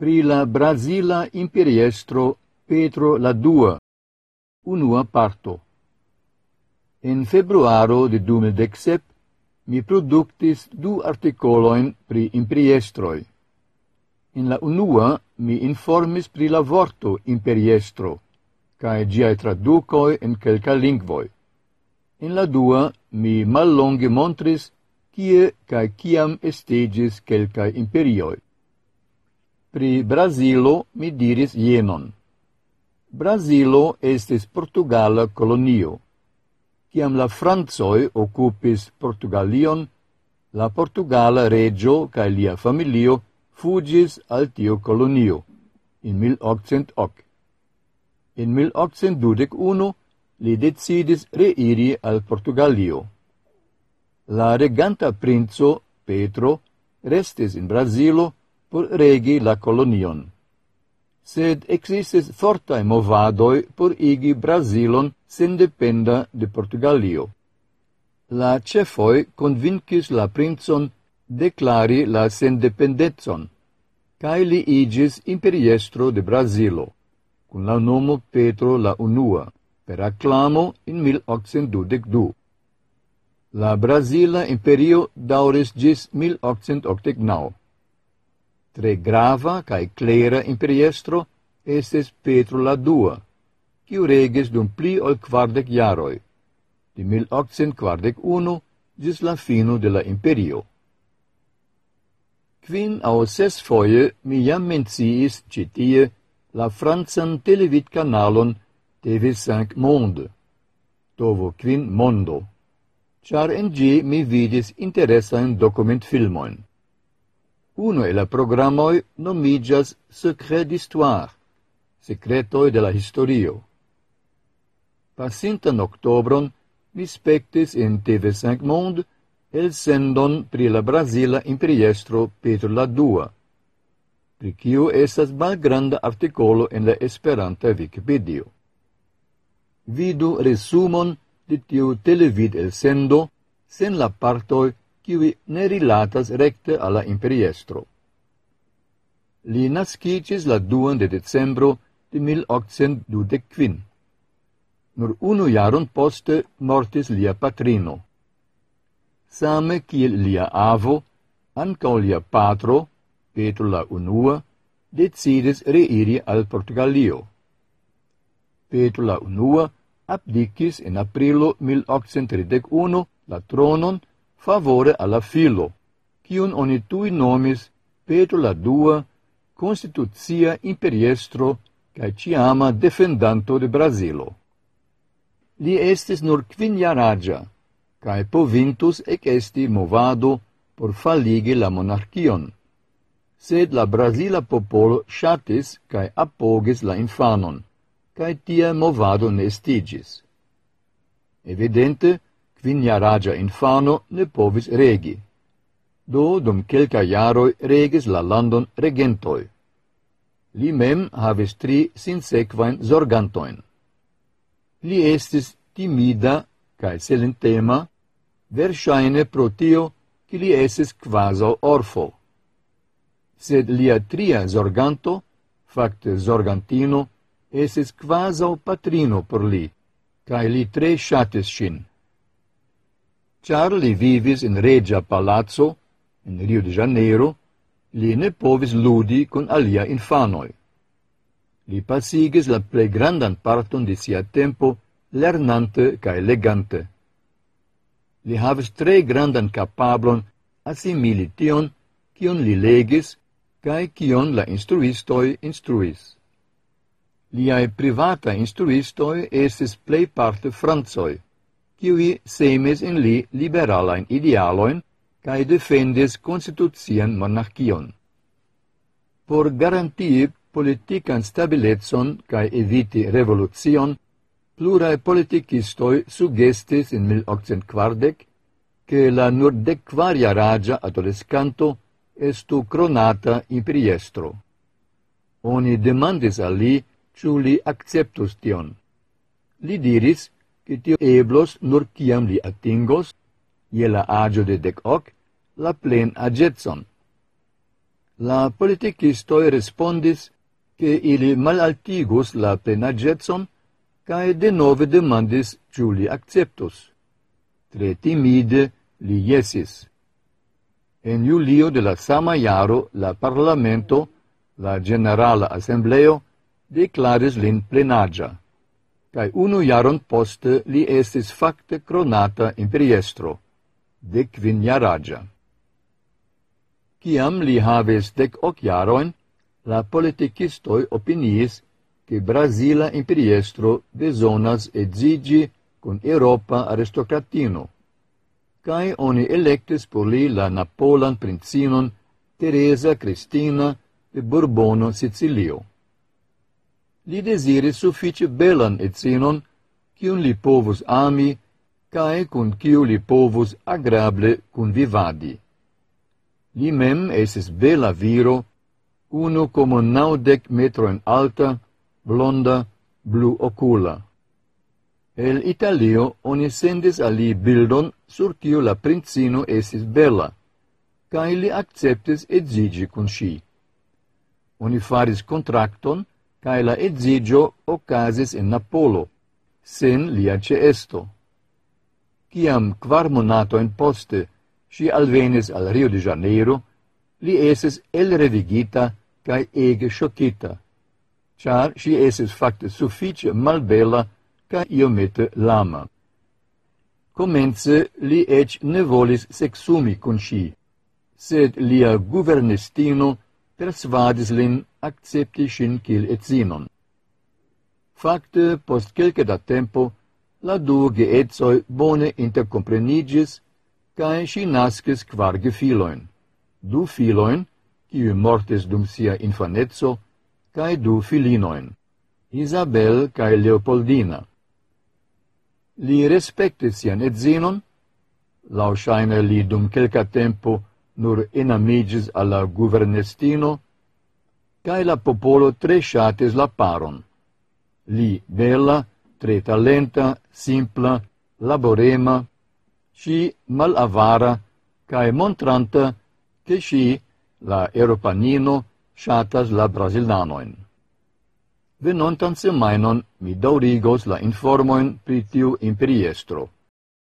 pri la Brasila imperiestro Petro la Dua. Unua parto. En februaro de 2017 mi productis du articoloin pri imperiestroi. In la unua mi informis pri la vorto imperiestro, cae giai traducoi en quelca lingvoi. In la dua mi mallonge montris kie cae ciam estegis quelca imperioi. Pri Brasilo mi diris jenon. Brazilo estis Portugala colonio. Ciam la Franzoi occupis Portugalion, la Portugala regio ca lia familio fugis al tio colonio in 1808. In 1821 li decidis reiri al Portugalio. La reganta princo Petro restis in Brasilo por regi la colonion. Sed existis fortae movadoi por igi Brasilon sendependa de Portugalio. La cefoi convincis la princon declari la sendependetson, cae li igis imperiestro de Brasilo, cun la nomo Petro la Unua, per acclamo in 1822. La Brasila imperio dauris gis 1889. Tre grava cae clera imperiestro estes Petro la Dua, quiu regis dum pli ol quardec jaroi, di 1841 gis la fino de la imperio. Quin au ses foie mi jam menciis citie la Franzan televid canalon TV5 Monde, tovo quin mondo, char en gi mi vidis interesan document filmoin. Uno e la programoi nomigas Secret d'Histoire, Secretoi de la Historio. Pasintan octobron, mi spectis in TV5 Monde el sendon pri la Brasila imperiestro Petro la Dua, pri kiu estas malgranda articolo en la Esperanta Wikipedia. Vidu resumon de tiu televid el sendo sen la partoi kiui ne rilatas recte alla imperiestro. Li nascicis la 2 de decembro de 1825. Nur unu jaron poste mortis lia patrino. Same kiel lia avo, ancao lia patro, Petro la unua, decidis reiri al Portugalio. Petro la unua abdicis in aprilo 1831 la tronon favore alla filo, cion oni tui nomis Petro la Dua Constituzia Imperiestro cae ciama defendanto de Brasilo. Li estis nur quin jaragia, cae povintus ec esti movado por faligi la monarchion, sed la Brasila popolo shatis cae apogis la infanon, cae tia movado nestigis. Evidente, kvinjaraĝa infano ne povis regi. Do, dum quelca jaroj regis la landon regentoi. Li mem havis tri sinsequain zorgantoin. Li estis timida cae selentema, versaine pro tio che li esses quaso orfo. Sed lia tria zorganto, facte zorgantino, esses quaso patrino por li, cae li tre shatis shin. Char li vivis in regia palazzo, in Rio de Janeiro, li ne povis ludi con alia infanoi. Li pasigis la plei grandan parton de sia tempo lernante cae legante. Li havis tre grandan capablon assimili tion, cion li legis, cae cion la instruistoi instruis. Liai privata instruistoi esis plei parte franzoi, qui semes in li liberalain idealoin cae defendes constitucian monarchion. Por garantii politican stabilezon cae eviti revolucion, plurae politicistoi sugestis in 1840 che la nur decvaria ragia adolescanto estu cronata imperiestro. Oni demandis a li ciu li acceptus tion. Li diris che tio eblos nur ciam li atingos, ie la agio de dec hoc, la plen agetson. La politicistoi respondis che ili malaltigus la plenagetson cae de nove demandis ciu li acceptus. Tre timide li jesis. En julio de la sama iaro la parlamento, la generala assembleo, declaris lin plenagia cae unu jaron poste li estis facte cronata imperiestro, de quin jaragia. Ciam li haves dec hoc jaroin, la politicistoi opiniis che Brasila imperiestro besonas edzigi con Europa aristocratino, cae oni electis por li la Napolan princinon Teresa Cristina de Bourbono, Sicilio li desiris suffice belan etzinon, cium li povus ami, cae cun ciu li povus agrable convivadi. Li mem esis bela viro, uno como naudec metroen alta, blonda, blu ocula. El Italio oni sendis a li bildon sur tiu la princino esis bela, cae li acceptis edzigi cun si. Oni faris contracton, cae la edzigio ocasis in Napolo, sen lia ceesto. Ciam quar monatoin poste si alvenis al Rio de Janeiro, li eses elrevigita cae ege shocita, char si esis facte suffice malbella ca iomete lama. Comence li ec ne volis sexumi con sci, sed lia guvernestino persvadis lin accepti shin et edzinon. Facte, post quelque da tempo, la du geetsoi bone intercomprenigis, cae si nascis quar gefiloin, du filoin, qui mortes dum sia infanezzo, cae du filinoin, Isabel cae Leopoldina. Li respectis sian etzinon, lau shaine li dum quelca tempo nur enamigis alla guvernestino, cae la popolo tre shates la paron. Li bella, tre talenta, simpla, laborema, si malavara, cae montranta che si, la europanino, shatas la brasilanoin. Venontan semainon mi daurigos la informoin pri tiu imperiestro.